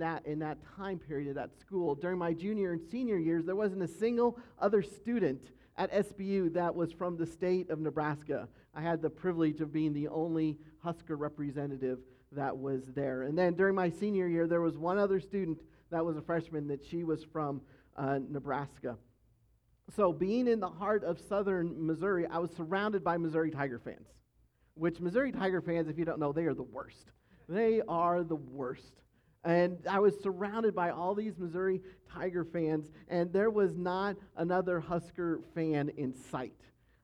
that in that time period at that school. During my junior and senior years, there wasn't a single other student at SBU that was from the state of Nebraska. I had the privilege of being the only Husker representative that was there. And then during my senior year, there was one other student that was a freshman that she was from uh, Nebraska. So, being in the heart of southern Missouri, I was surrounded by Missouri Tiger fans, which Missouri Tiger fans, if you don't know, they are the worst. They are the worst. And I was surrounded by all these Missouri Tiger fans, and there was not another Husker fan in sight.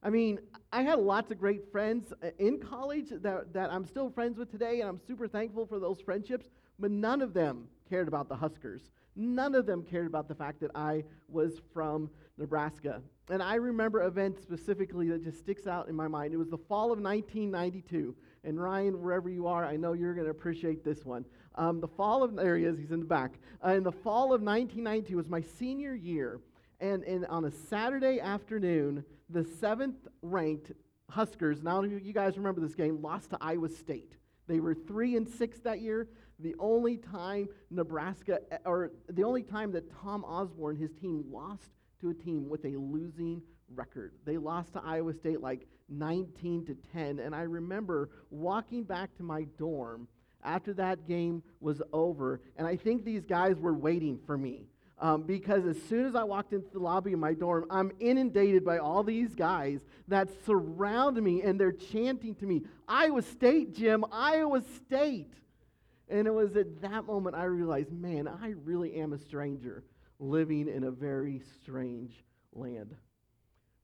I mean, I had lots of great friends uh, in college that, that I'm still friends with today, and I'm super thankful for those friendships, but none of them cared about the Huskers. None of them cared about the fact that I was from Nebraska. And I remember events specifically that just sticks out in my mind. It was the fall of 1992. And Ryan, wherever you are, I know you're going to appreciate this one. Um, the fall of, there he is, he's in the back. Uh, in the fall of 1992 was my senior year. And, and on a Saturday afternoon, the seventh ranked Huskers, now you guys remember this game, lost to Iowa State. They were three and six that year. The only time Nebraska, or the only time that Tom Osborne, his team, lost to a team with a losing record. They lost to Iowa State like 19 to 10. And I remember walking back to my dorm after that game was over, and I think these guys were waiting for me. Um, because as soon as I walked into the lobby of my dorm, I'm inundated by all these guys that surround me and they're chanting to me, Iowa State, Jim, Iowa State. And it was at that moment I realized, man, I really am a stranger living in a very strange land.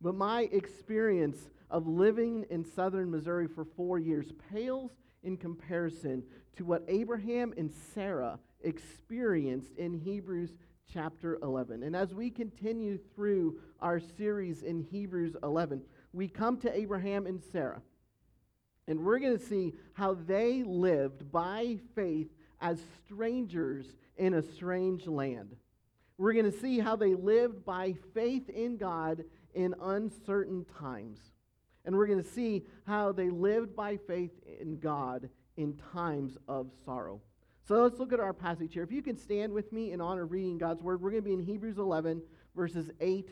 But my experience of living in southern Missouri for four years pales in comparison to what Abraham and Sarah experienced in Hebrews chapter 11. And as we continue through our series in Hebrews 11, we come to Abraham and Sarah. And we're going to see how they lived by faith as strangers in a strange land. We're going to see how they lived by faith in God in uncertain times. And we're going to see how they lived by faith in God in times of sorrow. So let's look at our passage here. If you can stand with me in honor of reading God's word, we're going to be in Hebrews 11, verses 8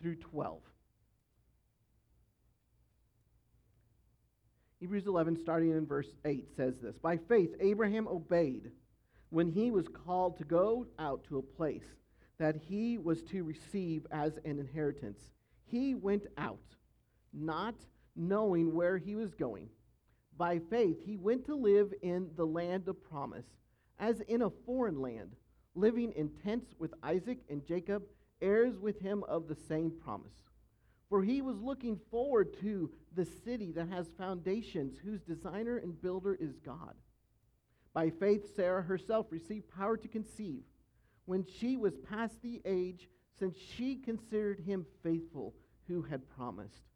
through 12. Hebrews 11, starting in verse 8, says this By faith, Abraham obeyed when he was called to go out to a place that he was to receive as an inheritance. He went out, not knowing where he was going. By faith, he went to live in the land of promise, as in a foreign land, living in tents with Isaac and Jacob, heirs with him of the same promise. For he was looking forward to the city that has foundations, whose designer and builder is God. By faith, Sarah herself received power to conceive when she was past the age, since she considered him faithful who had promised.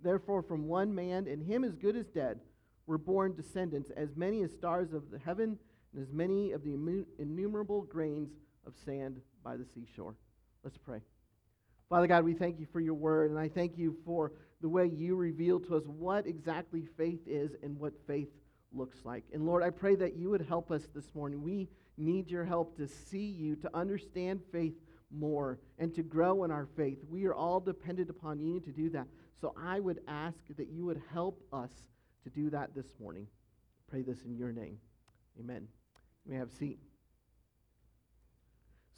Therefore, from one man, and him as good as dead, were born descendants, as many as stars of the heaven, and as many of the innumerable grains of sand by the seashore. Let's pray. Father God, we thank you for your word, and I thank you for the way you reveal to us what exactly faith is and what faith looks like. And Lord, I pray that you would help us this morning. We need your help to see you, to understand faith more, and to grow in our faith. We are all dependent upon you to do that. So I would ask that you would help us to do that this morning. pray this in your name. Amen. You may have a seat.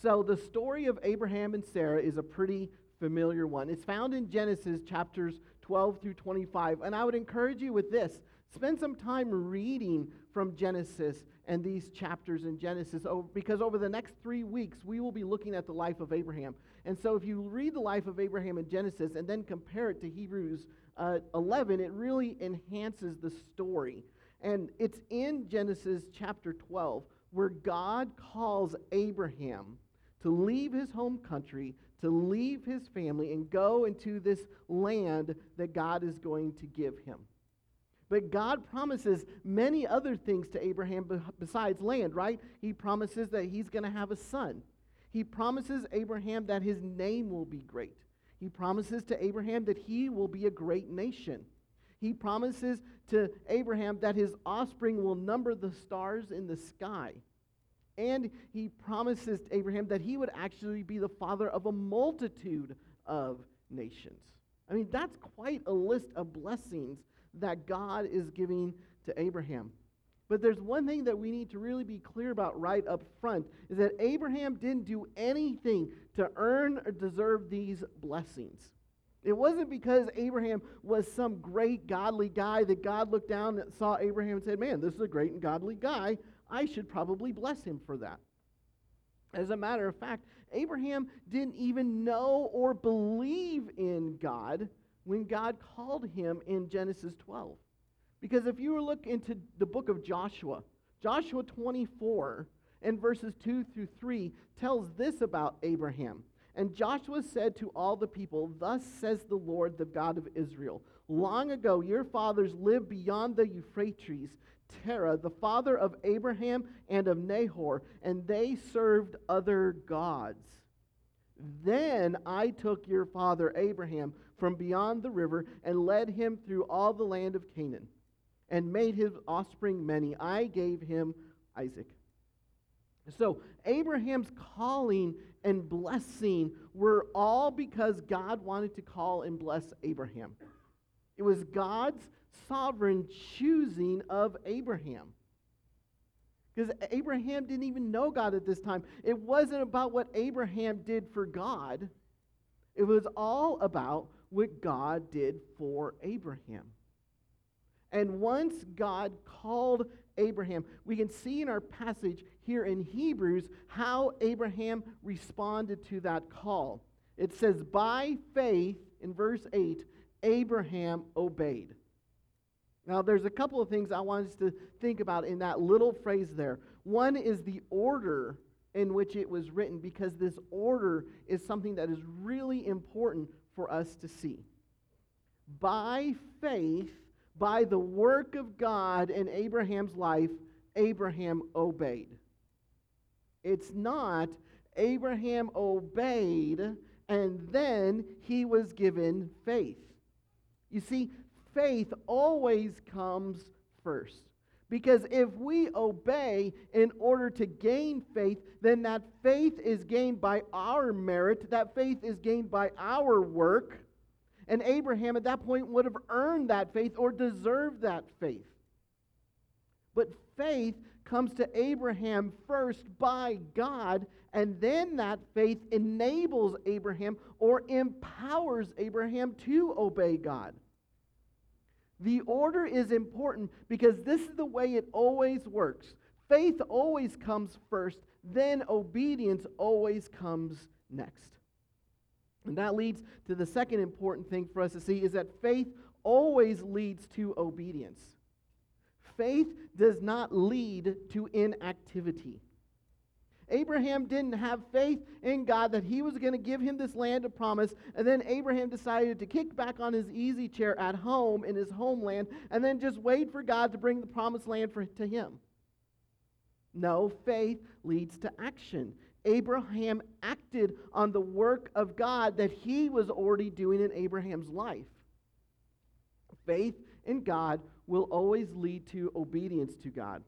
So, the story of Abraham and Sarah is a pretty familiar one. It's found in Genesis chapters 12 through 25. And I would encourage you with this spend some time reading from Genesis and these chapters in Genesis because over the next three weeks we will be looking at the life of Abraham. And so, if you read the life of Abraham in Genesis and then compare it to Hebrews uh, 11, it really enhances the story. And it's in Genesis chapter 12 where God calls Abraham to leave his home country, to leave his family, and go into this land that God is going to give him. But God promises many other things to Abraham besides land, right? He promises that he's going to have a son. He promises Abraham that his name will be great. He promises to Abraham that he will be a great nation. He promises to Abraham that his offspring will number the stars in the sky. And he promises to Abraham that he would actually be the father of a multitude of nations. I mean, that's quite a list of blessings that God is giving to Abraham. But there's one thing that we need to really be clear about right up front is that Abraham didn't do anything to earn or deserve these blessings. It wasn't because Abraham was some great godly guy that God looked down and saw Abraham and said, Man, this is a great and godly guy. I should probably bless him for that. As a matter of fact, Abraham didn't even know or believe in God when God called him in Genesis 12. Because if you look into the book of Joshua, Joshua 24 and verses 2 through 3 tells this about Abraham. And Joshua said to all the people, Thus says the Lord, the God of Israel Long ago, your fathers lived beyond the Euphrates, Terah, the father of Abraham and of Nahor, and they served other gods. Then I took your father Abraham from beyond the river and led him through all the land of Canaan and made his offspring many. I gave him Isaac. So, Abraham's calling and blessing were all because God wanted to call and bless Abraham. It was God's sovereign choosing of Abraham. Because Abraham didn't even know God at this time. It wasn't about what Abraham did for God, it was all about what God did for Abraham. And once God called Abraham, we can see in our passage here in Hebrews how Abraham responded to that call. It says, By faith, in verse 8, Abraham obeyed. Now, there's a couple of things I want us to think about in that little phrase there. One is the order in which it was written, because this order is something that is really important for us to see. By faith, by the work of God in Abraham's life, Abraham obeyed. It's not Abraham obeyed and then he was given faith. You see, faith always comes first. Because if we obey in order to gain faith, then that faith is gained by our merit, that faith is gained by our work. And Abraham at that point would have earned that faith or deserved that faith. But faith comes to Abraham first by God, and then that faith enables Abraham or empowers Abraham to obey God. The order is important because this is the way it always works. Faith always comes first, then obedience always comes next. And that leads to the second important thing for us to see is that faith always leads to obedience. Faith does not lead to inactivity. Abraham didn't have faith in God that he was going to give him this land of promise, and then Abraham decided to kick back on his easy chair at home in his homeland and then just wait for God to bring the promised land for, to him. No, faith leads to action. Abraham acted on the work of God that he was already doing in Abraham's life. Faith in God will always lead to obedience to God.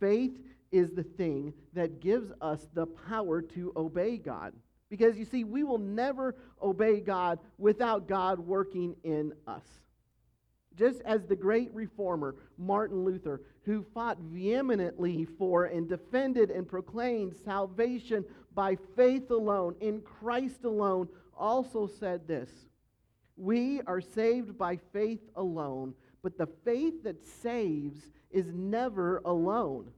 Faith is the thing that gives us the power to obey God. Because you see, we will never obey God without God working in us. Just as the great reformer, Martin Luther, who fought vehemently for and defended and proclaimed salvation by faith alone, in Christ alone, also said this We are saved by faith alone, but the faith that saves is never alone.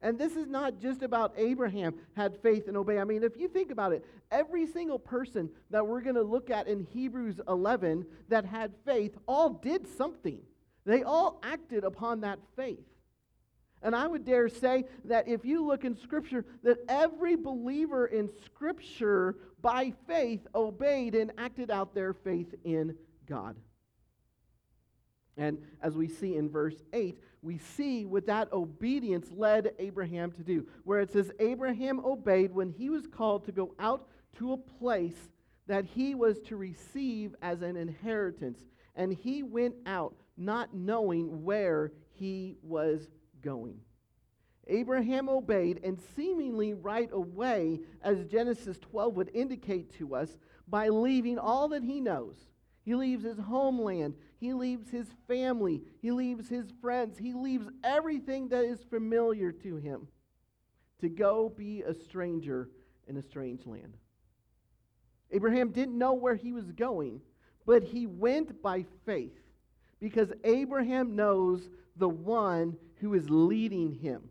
And this is not just about Abraham had faith and obey. I mean, if you think about it, every single person that we're going to look at in Hebrews 11 that had faith all did something. They all acted upon that faith. And I would dare say that if you look in Scripture, that every believer in Scripture by faith obeyed and acted out their faith in God. And as we see in verse 8, we see what that obedience led Abraham to do, where it says, Abraham obeyed when he was called to go out to a place that he was to receive as an inheritance. And he went out not knowing where he was going. Abraham obeyed, and seemingly right away, as Genesis 12 would indicate to us, by leaving all that he knows. He leaves his homeland, he leaves his family, he leaves his friends, he leaves everything that is familiar to him to go be a stranger in a strange land. Abraham didn't know where he was going, but he went by faith because Abraham knows the one who is leading him.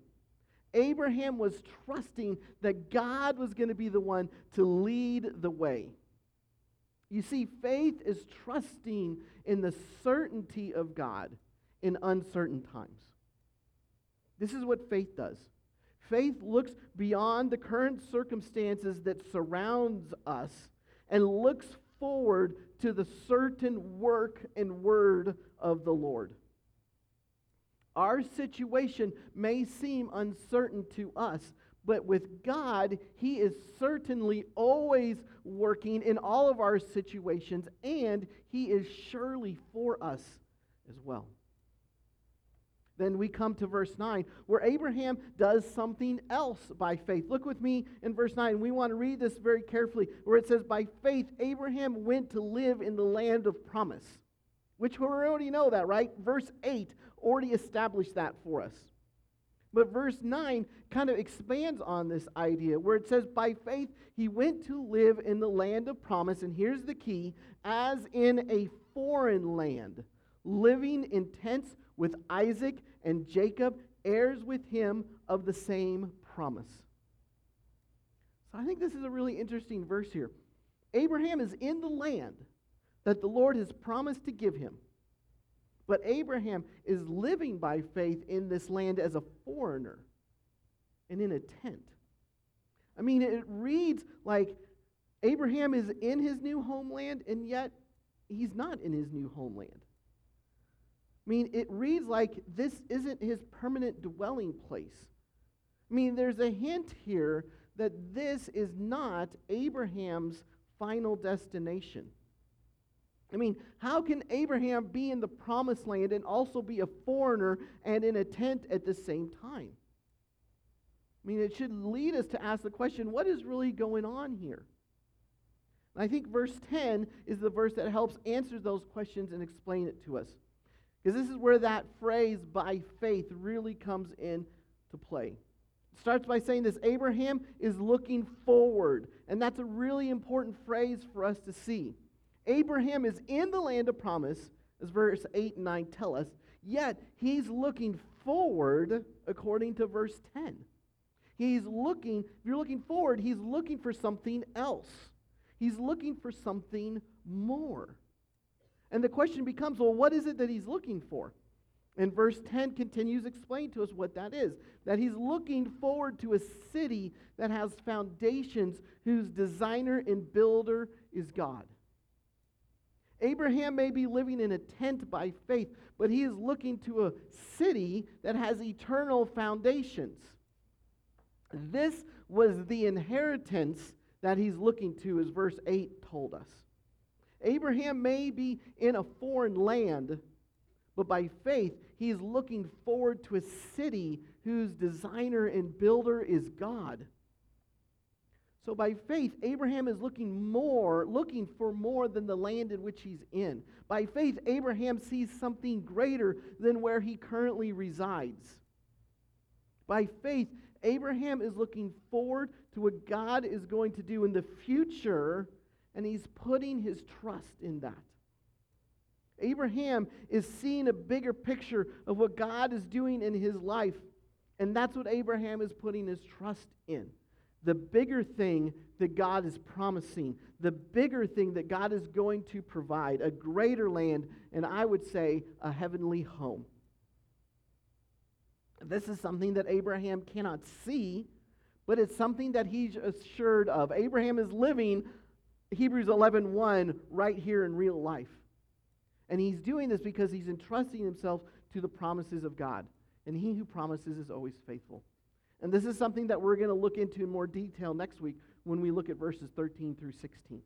Abraham was trusting that God was going to be the one to lead the way. You see, faith is trusting in the certainty of God in uncertain times. This is what faith does. Faith looks beyond the current circumstances that surrounds us and looks forward to the certain work and word of the Lord. Our situation may seem uncertain to us, but with God, He is certainly always working in all of our situations, and He is surely for us as well. Then we come to verse 9, where Abraham does something else by faith. Look with me in verse 9. We want to read this very carefully, where it says, By faith, Abraham went to live in the land of promise, which we already know that, right? Verse 8 already established that for us. But verse 9 kind of expands on this idea where it says, By faith he went to live in the land of promise, and here's the key as in a foreign land, living in tents with Isaac and Jacob, heirs with him of the same promise. So I think this is a really interesting verse here. Abraham is in the land that the Lord has promised to give him. But Abraham is living by faith in this land as a foreigner and in a tent. I mean, it reads like Abraham is in his new homeland, and yet he's not in his new homeland. I mean, it reads like this isn't his permanent dwelling place. I mean, there's a hint here that this is not Abraham's final destination. I mean, how can Abraham be in the promised land and also be a foreigner and in a tent at the same time? I mean, it should lead us to ask the question what is really going on here? And I think verse 10 is the verse that helps answer those questions and explain it to us. Because this is where that phrase, by faith, really comes into play. It starts by saying this Abraham is looking forward. And that's a really important phrase for us to see. Abraham is in the land of promise, as verse 8 and 9 tell us, yet he's looking forward according to verse 10. He's looking, if you're looking forward, he's looking for something else. He's looking for something more. And the question becomes well, what is it that he's looking for? And verse 10 continues explain to us what that is that he's looking forward to a city that has foundations whose designer and builder is God. Abraham may be living in a tent by faith, but he is looking to a city that has eternal foundations. This was the inheritance that he's looking to, as verse 8 told us. Abraham may be in a foreign land, but by faith, he is looking forward to a city whose designer and builder is God. So by faith, Abraham is looking more, looking for more than the land in which he's in. By faith, Abraham sees something greater than where he currently resides. By faith, Abraham is looking forward to what God is going to do in the future, and he's putting his trust in that. Abraham is seeing a bigger picture of what God is doing in his life, and that's what Abraham is putting his trust in the bigger thing that God is promising, the bigger thing that God is going to provide, a greater land, and I would say a heavenly home. This is something that Abraham cannot see, but it's something that he's assured of. Abraham is living Hebrews 11:1 1, right here in real life. And he's doing this because he's entrusting himself to the promises of God. And he who promises is always faithful. And this is something that we're going to look into in more detail next week when we look at verses 13 through 16.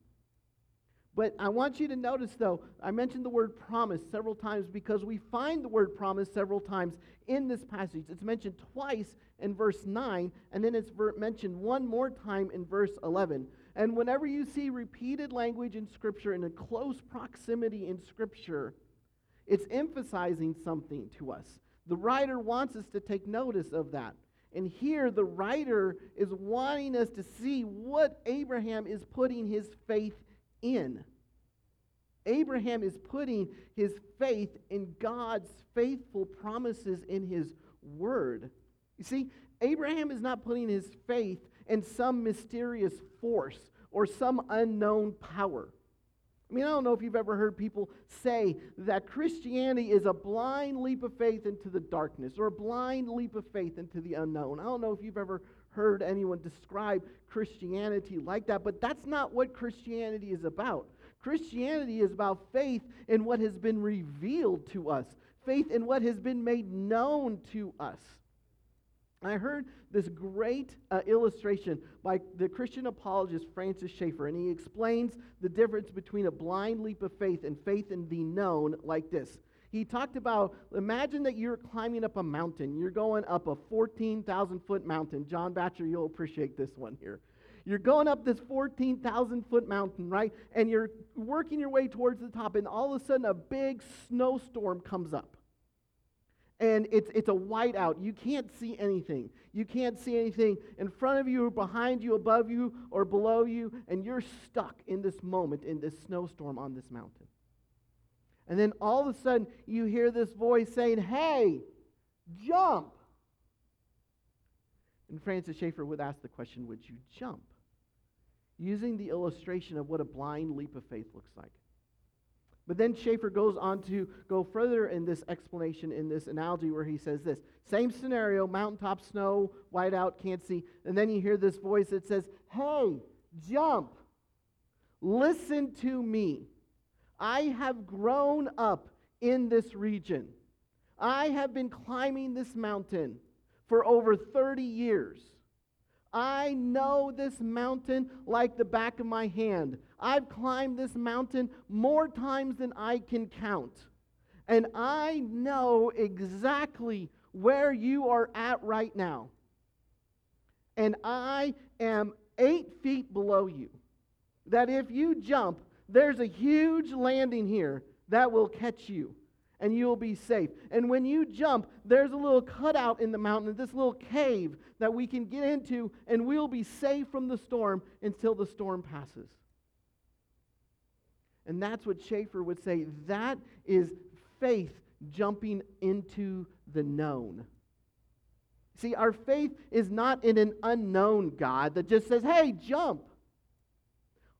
But I want you to notice, though, I mentioned the word promise several times because we find the word promise several times in this passage. It's mentioned twice in verse 9, and then it's mentioned one more time in verse 11. And whenever you see repeated language in Scripture in a close proximity in Scripture, it's emphasizing something to us. The writer wants us to take notice of that. And here, the writer is wanting us to see what Abraham is putting his faith in. Abraham is putting his faith in God's faithful promises in his word. You see, Abraham is not putting his faith in some mysterious force or some unknown power. I mean, I don't know if you've ever heard people say that Christianity is a blind leap of faith into the darkness or a blind leap of faith into the unknown. I don't know if you've ever heard anyone describe Christianity like that, but that's not what Christianity is about. Christianity is about faith in what has been revealed to us, faith in what has been made known to us. I heard this great uh, illustration by the Christian apologist Francis Schaeffer, and he explains the difference between a blind leap of faith and faith in the known like this. He talked about imagine that you're climbing up a mountain. You're going up a 14,000 foot mountain. John Batcher, you'll appreciate this one here. You're going up this 14,000 foot mountain, right? And you're working your way towards the top, and all of a sudden a big snowstorm comes up. And it's, it's a whiteout. You can't see anything. You can't see anything in front of you, or behind you, above you, or below you, and you're stuck in this moment, in this snowstorm on this mountain. And then all of a sudden, you hear this voice saying, Hey, jump. And Francis Schaeffer would ask the question, Would you jump? Using the illustration of what a blind leap of faith looks like. But then Schaeffer goes on to go further in this explanation, in this analogy, where he says this same scenario, mountaintop snow, whiteout, can't see. And then you hear this voice that says, Hey, jump. Listen to me. I have grown up in this region. I have been climbing this mountain for over 30 years. I know this mountain like the back of my hand. I've climbed this mountain more times than I can count. And I know exactly where you are at right now. And I am eight feet below you. That if you jump, there's a huge landing here that will catch you and you will be safe. And when you jump, there's a little cutout in the mountain, this little cave that we can get into, and we'll be safe from the storm until the storm passes. And that's what Schaeffer would say. That is faith jumping into the known. See, our faith is not in an unknown God that just says, hey, jump.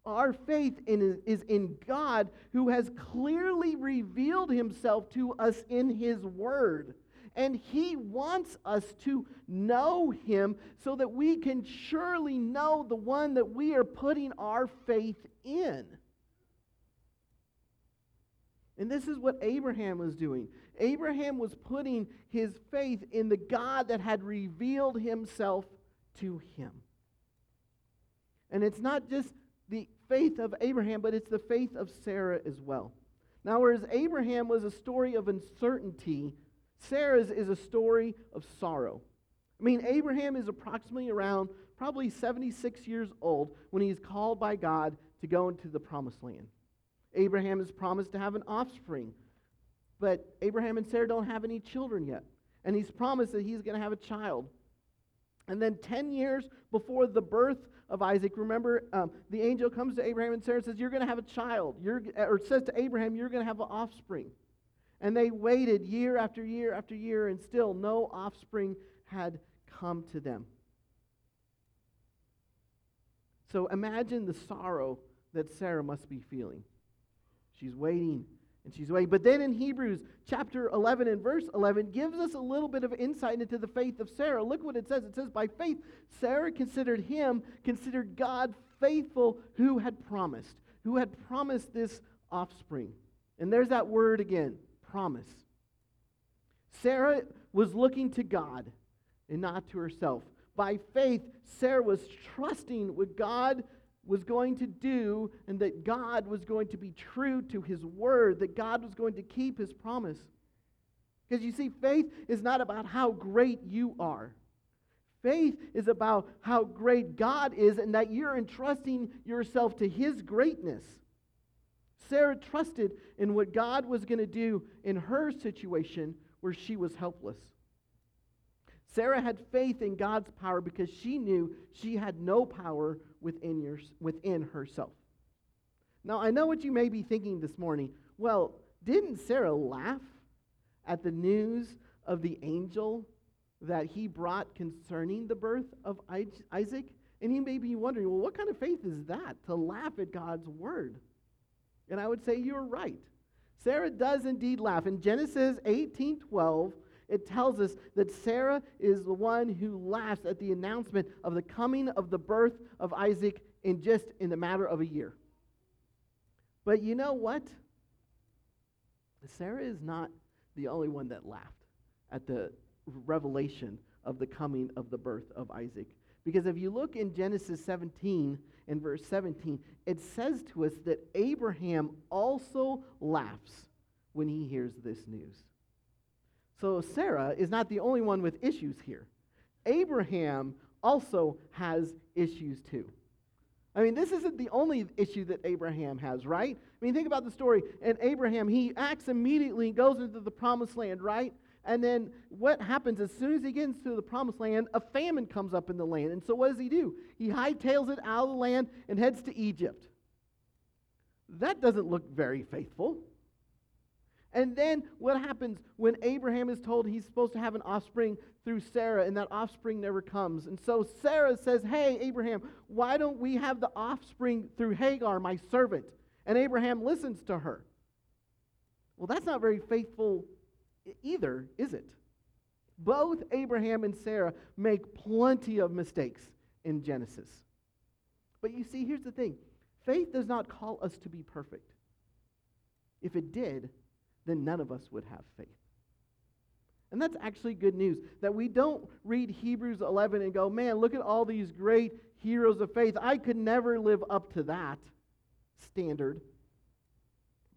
Our faith in, is in God who has clearly revealed himself to us in his word. And he wants us to know him so that we can surely know the one that we are putting our faith in. And this is what Abraham was doing. Abraham was putting his faith in the God that had revealed himself to him. And it's not just the faith of Abraham, but it's the faith of Sarah as well. Now, whereas Abraham was a story of uncertainty, Sarah's is a story of sorrow. I mean, Abraham is approximately around probably 76 years old when he's called by God to go into the promised land. Abraham is promised to have an offspring, but Abraham and Sarah don't have any children yet. And he's promised that he's going to have a child. And then 10 years before the birth of Isaac, remember um, the angel comes to Abraham and Sarah and says, You're going to have a child. You're, or says to Abraham, You're going to have an offspring. And they waited year after year after year, and still no offspring had come to them. So imagine the sorrow that Sarah must be feeling. She's waiting and she's waiting. But then in Hebrews chapter 11 and verse 11 gives us a little bit of insight into the faith of Sarah. Look what it says. It says, By faith, Sarah considered him, considered God faithful who had promised, who had promised this offspring. And there's that word again promise. Sarah was looking to God and not to herself. By faith, Sarah was trusting with God was going to do and that God was going to be true to his word, that God was going to keep his promise. Because you see, faith is not about how great you are. Faith is about how great God is and that you're entrusting yourself to his greatness. Sarah trusted in what God was going to do in her situation where she was helpless. Sarah had faith in God's power because she knew she had no power within, your, within herself. Now, I know what you may be thinking this morning. Well, didn't Sarah laugh at the news of the angel that he brought concerning the birth of Isaac? And you may be wondering, well, what kind of faith is that to laugh at God's word? And I would say you're right. Sarah does indeed laugh. In Genesis 18 12, it tells us that Sarah is the one who laughs at the announcement of the coming of the birth of Isaac in just in the matter of a year. But you know what? Sarah is not the only one that laughed at the revelation of the coming of the birth of Isaac. Because if you look in Genesis 17 and verse 17, it says to us that Abraham also laughs when he hears this news. So Sarah is not the only one with issues here. Abraham also has issues too. I mean, this isn't the only issue that Abraham has, right? I mean, think about the story. And Abraham, he acts immediately, goes into the promised land, right? And then what happens as soon as he gets to the promised land, a famine comes up in the land. And so what does he do? He hightails it out of the land and heads to Egypt. That doesn't look very faithful. And then what happens when Abraham is told he's supposed to have an offspring through Sarah and that offspring never comes? And so Sarah says, Hey, Abraham, why don't we have the offspring through Hagar, my servant? And Abraham listens to her. Well, that's not very faithful either, is it? Both Abraham and Sarah make plenty of mistakes in Genesis. But you see, here's the thing faith does not call us to be perfect. If it did, then none of us would have faith. And that's actually good news that we don't read Hebrews 11 and go, man, look at all these great heroes of faith. I could never live up to that standard.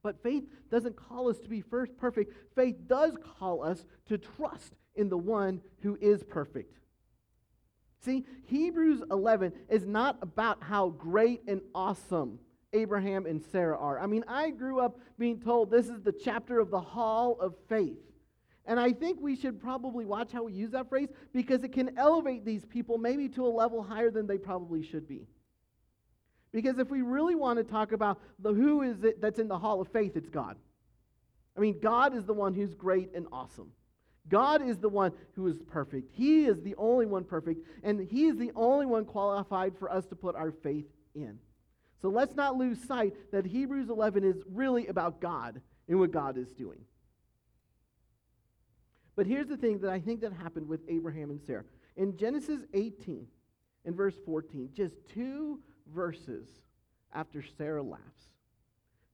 But faith doesn't call us to be first perfect. Faith does call us to trust in the one who is perfect. See, Hebrews 11 is not about how great and awesome Abraham and Sarah are. I mean, I grew up being told this is the chapter of the hall of faith. And I think we should probably watch how we use that phrase because it can elevate these people maybe to a level higher than they probably should be. Because if we really want to talk about the who is it that's in the hall of faith, it's God. I mean, God is the one who's great and awesome. God is the one who is perfect. He is the only one perfect, and He is the only one qualified for us to put our faith in. So let's not lose sight that Hebrews 11 is really about God and what God is doing. But here's the thing that I think that happened with Abraham and Sarah. In Genesis 18, in verse 14, just two verses after Sarah laughs,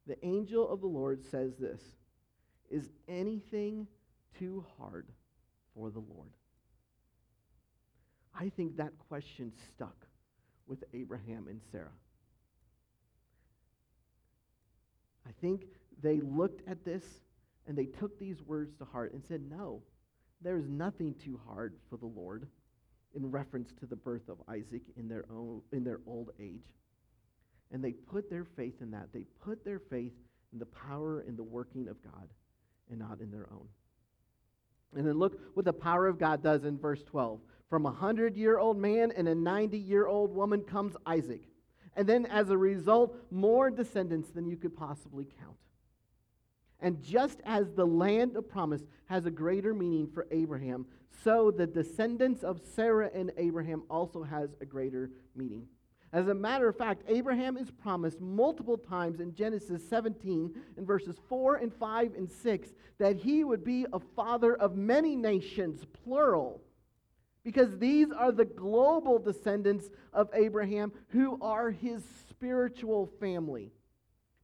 the angel of the Lord says this Is anything too hard for the Lord? I think that question stuck with Abraham and Sarah. I think they looked at this and they took these words to heart and said, No, there is nothing too hard for the Lord in reference to the birth of Isaac in their, own, in their old age. And they put their faith in that. They put their faith in the power and the working of God and not in their own. And then look what the power of God does in verse 12. From a hundred year old man and a 90 year old woman comes Isaac and then as a result, more descendants than you could possibly count. And just as the land of promise has a greater meaning for Abraham, so the descendants of Sarah and Abraham also has a greater meaning. As a matter of fact, Abraham is promised multiple times in Genesis 17 in verses 4 and 5 and 6 that he would be a father of many nations, plural because these are the global descendants of Abraham who are his spiritual family.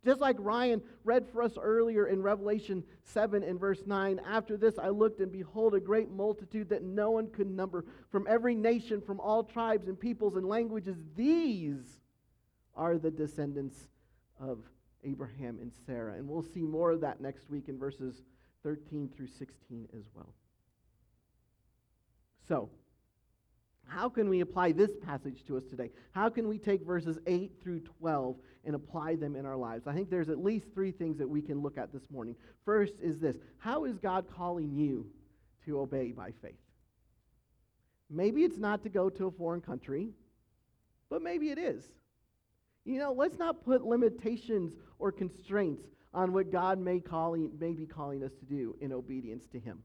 Just like Ryan read for us earlier in Revelation 7 and verse 9, after this I looked and behold a great multitude that no one could number from every nation, from all tribes and peoples and languages. These are the descendants of Abraham and Sarah. And we'll see more of that next week in verses 13 through 16 as well. So, how can we apply this passage to us today? How can we take verses 8 through 12 and apply them in our lives? I think there's at least three things that we can look at this morning. First is this How is God calling you to obey by faith? Maybe it's not to go to a foreign country, but maybe it is. You know, let's not put limitations or constraints on what God may, calling, may be calling us to do in obedience to Him.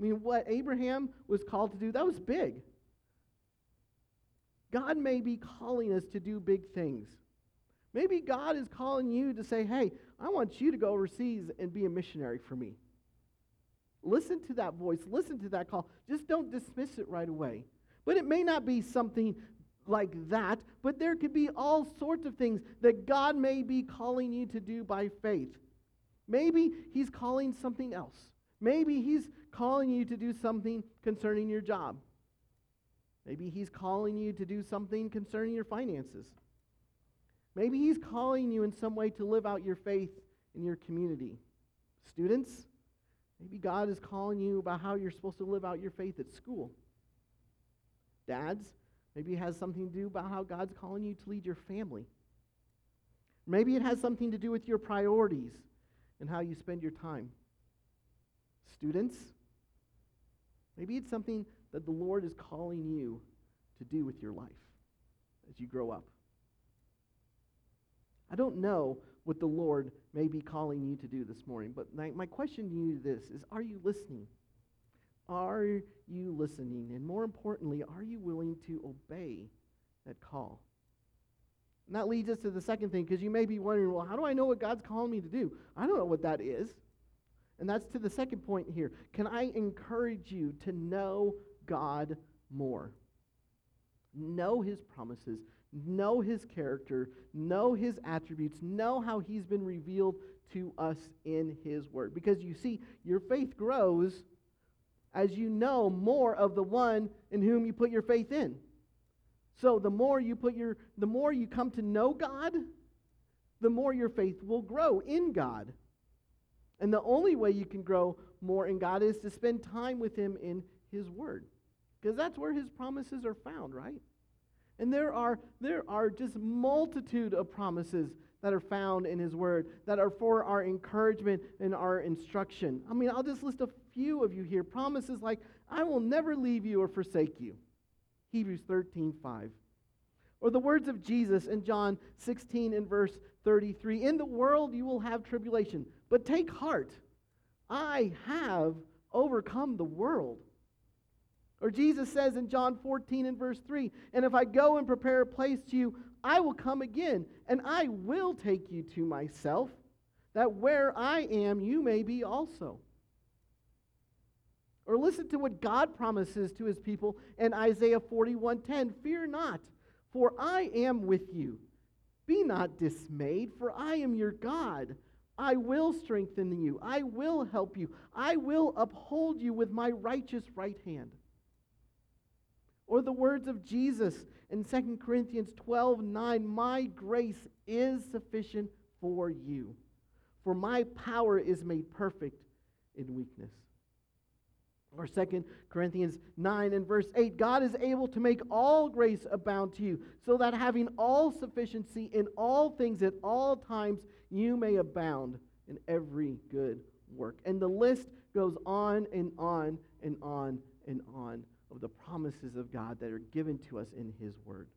I mean, what Abraham was called to do, that was big. God may be calling us to do big things. Maybe God is calling you to say, hey, I want you to go overseas and be a missionary for me. Listen to that voice, listen to that call. Just don't dismiss it right away. But it may not be something like that, but there could be all sorts of things that God may be calling you to do by faith. Maybe He's calling something else. Maybe He's calling you to do something concerning your job. Maybe He's calling you to do something concerning your finances. Maybe He's calling you in some way to live out your faith in your community. Students, maybe God is calling you about how you're supposed to live out your faith at school. Dads, maybe it has something to do about how God's calling you to lead your family. Maybe it has something to do with your priorities and how you spend your time. Students, maybe it's something that the Lord is calling you to do with your life as you grow up. I don't know what the Lord may be calling you to do this morning, but my, my question to you this is are you listening? Are you listening? And more importantly, are you willing to obey that call? And that leads us to the second thing, because you may be wondering, well, how do I know what God's calling me to do? I don't know what that is. And that's to the second point here. Can I encourage you to know God more. Know his promises, know his character, know his attributes, know how he's been revealed to us in his word. Because you see, your faith grows as you know more of the one in whom you put your faith in. So the more you put your the more you come to know God, the more your faith will grow in God. And the only way you can grow more in God is to spend time with him in his word. Because that's where his promises are found, right? And there are, there are just multitude of promises that are found in his word that are for our encouragement and our instruction. I mean, I'll just list a few of you here. Promises like, I will never leave you or forsake you. Hebrews 13, 5. Or the words of Jesus in John 16 and verse 33 In the world you will have tribulation, but take heart. I have overcome the world. Or Jesus says in John 14 and verse 3 And if I go and prepare a place to you, I will come again, and I will take you to myself, that where I am, you may be also. Or listen to what God promises to his people in Isaiah 41:10, "Fear not, for I am with you. Be not dismayed, for I am your God. I will strengthen you. I will help you. I will uphold you with my righteous right hand." Or the words of Jesus in 2 Corinthians 12 9, My grace is sufficient for you, for my power is made perfect in weakness. Or 2 Corinthians 9 and verse 8 God is able to make all grace abound to you, so that having all sufficiency in all things at all times, you may abound in every good work. And the list goes on and on and on and on of the promises of God that are given to us in His Word.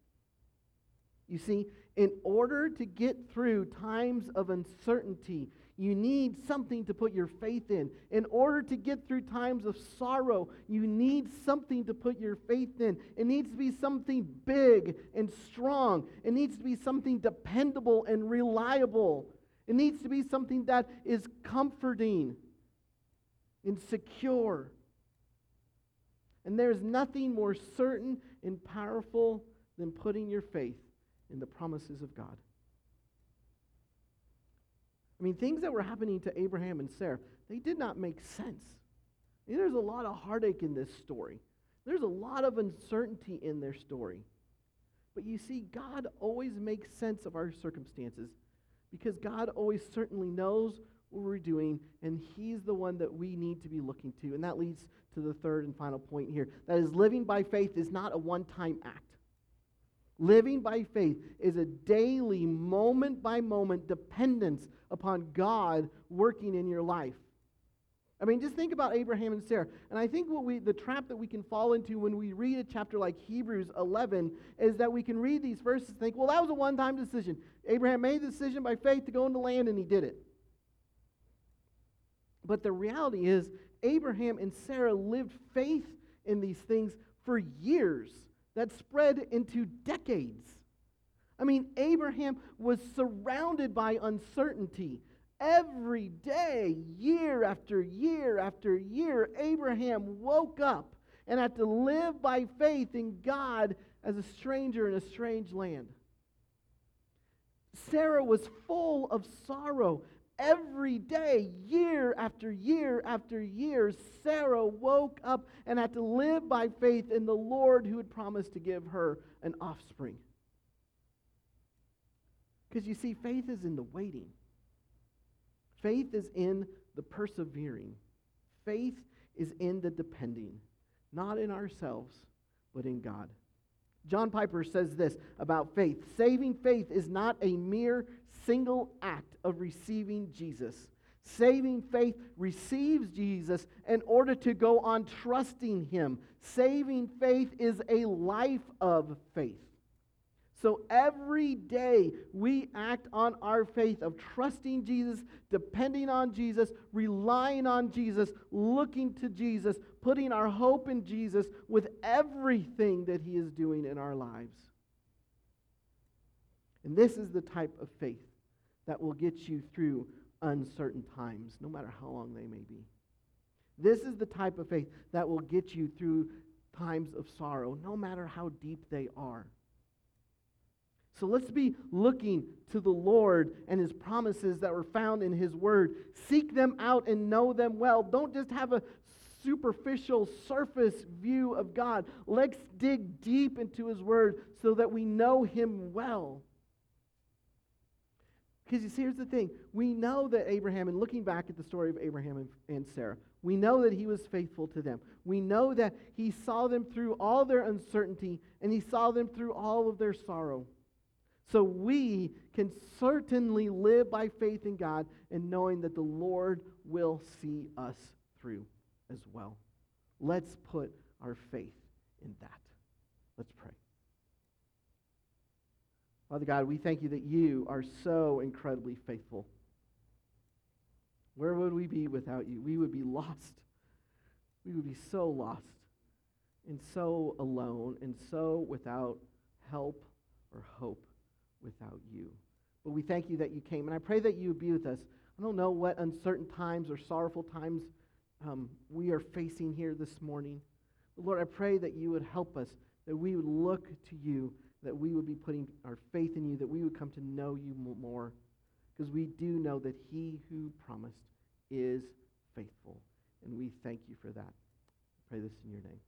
You see, in order to get through times of uncertainty, you need something to put your faith in. In order to get through times of sorrow, you need something to put your faith in. It needs to be something big and strong. It needs to be something dependable and reliable. It needs to be something that is comforting and secure. And there's nothing more certain and powerful than putting your faith in the promises of God. I mean, things that were happening to Abraham and Sarah, they did not make sense. I mean, there's a lot of heartache in this story. There's a lot of uncertainty in their story. But you see, God always makes sense of our circumstances because God always certainly knows what we're doing, and He's the one that we need to be looking to. And that leads to the third and final point here. That is, living by faith is not a one time act. Living by faith is a daily, moment by moment dependence upon God working in your life. I mean, just think about Abraham and Sarah. And I think what we, the trap that we can fall into when we read a chapter like Hebrews 11 is that we can read these verses and think, well, that was a one time decision. Abraham made the decision by faith to go into land and he did it. But the reality is, Abraham and Sarah lived faith in these things for years that spread into decades. I mean, Abraham was surrounded by uncertainty. Every day, year after year after year, Abraham woke up and had to live by faith in God as a stranger in a strange land. Sarah was full of sorrow. Every day, year after year after year, Sarah woke up and had to live by faith in the Lord who had promised to give her an offspring. Because you see, faith is in the waiting, faith is in the persevering, faith is in the depending, not in ourselves, but in God. John Piper says this about faith saving faith is not a mere single act of receiving Jesus. Saving faith receives Jesus in order to go on trusting him. Saving faith is a life of faith. So every day we act on our faith of trusting Jesus, depending on Jesus, relying on Jesus, looking to Jesus, putting our hope in Jesus with everything that he is doing in our lives. And this is the type of faith that will get you through uncertain times, no matter how long they may be. This is the type of faith that will get you through times of sorrow, no matter how deep they are. So let's be looking to the Lord and his promises that were found in his word. Seek them out and know them well. Don't just have a superficial surface view of God. Let's dig deep into his word so that we know him well. Because you see, here's the thing. We know that Abraham, and looking back at the story of Abraham and, and, Sarah, we know that he was faithful to them. We know that he saw them through all their uncertainty and he saw them through all of their sorrow. So we can certainly live by faith in God and knowing that the Lord will see us through as well. Let's put our faith in that. Let's pray. Father God, we thank you that you are so incredibly faithful. Where would we be without you? We would be lost. We would be so lost and so alone and so without help or hope without you. But we thank you that you came. And I pray that you would be with us. I don't know what uncertain times or sorrowful times um, we are facing here this morning. But Lord, I pray that you would help us, that we would look to you that we would be putting our faith in you, that we would come to know you more, because we do know that he who promised is faithful. And we thank you for that. I pray this in your name.